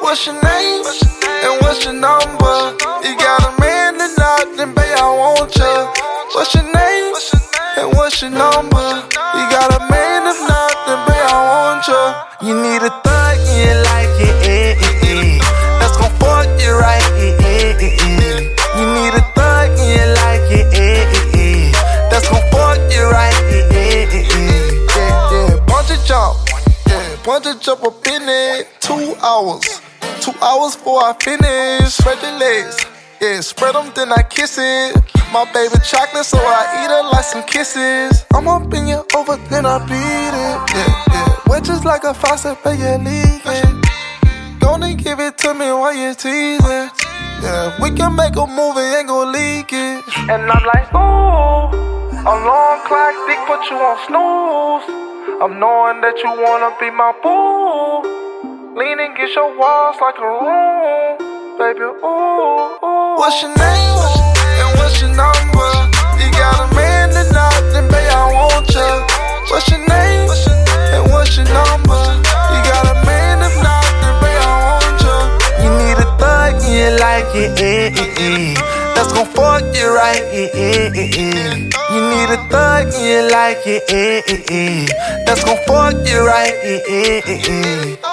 What's your name? And what's your number? You got a man and nothing, babe, I want ya. What's your name? And what's your number? Yeah, to jump up in it. Two hours. Two hours before I finish. Spread your legs. Yeah, spread them, then I kiss it. My baby chocolate, so I eat her like some kisses. I'm up in your over, then I beat it. Yeah, yeah. Wet just like a faucet, but you're leaking. Gonna give it to me while you're teasing. Yeah, we can make a movie, ain't gon' leak it. And I'm like, ooh, alarm clock, dick, put you on snooze. I'm knowing that you wanna be my boo. Lean and get your walls like a room, baby. Ooh, ooh. What's your name? And what's your number? You got a man and nothing, babe. I want ya. What's your name? And what's your number? You got a man if nothing, babe. I want ya. You need a thug and you like it, eh, eh, eh. That's gon' fuck you eh, eh, eh, eh. You need a thug and you like it, eh, eh, eh. That's gon' fuck you right, eh, eh, eh, eh.